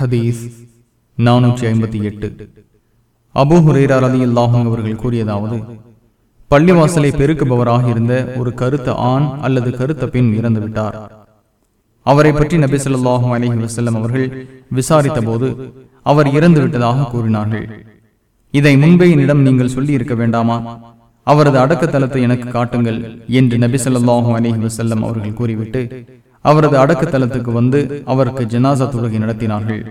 ஹதீஸ் நானூற்றி ஐம்பத்தி எட்டு. அபு ஹுரேரா ரதி அல்லாஹும் அவர்கள் கூறியதாவது பள்ளிவாசலை பெருக்குபவராக இருந்த ஒரு கருத்த ஆண் அல்லது கருத்த பெண் இறந்துவிட்டார். அவரை பற்றி நபி ஸல்லல்லாஹு அலைஹி வஸல்லம் அவர்கள் விசாரித்த போது அவர் இறந்து விட்டதாக கூறினார்கள். இதை முன்பே என்னிடம் நீங்கள் சொல்லி இருக்க வேண்டாமா? அவரது அடக்கத்தலத்தை எனக்கு காட்டுங்கள் என்று நபி ஸல்லல்லாஹு அலைஹி வஸல்லம் அவர்கள் கூறிவிட்டு அவரது அடக்கத்தலத்துக்கு வந்து அவருக்கு ஜனாசா தொழுகை நடத்தினார்கள்.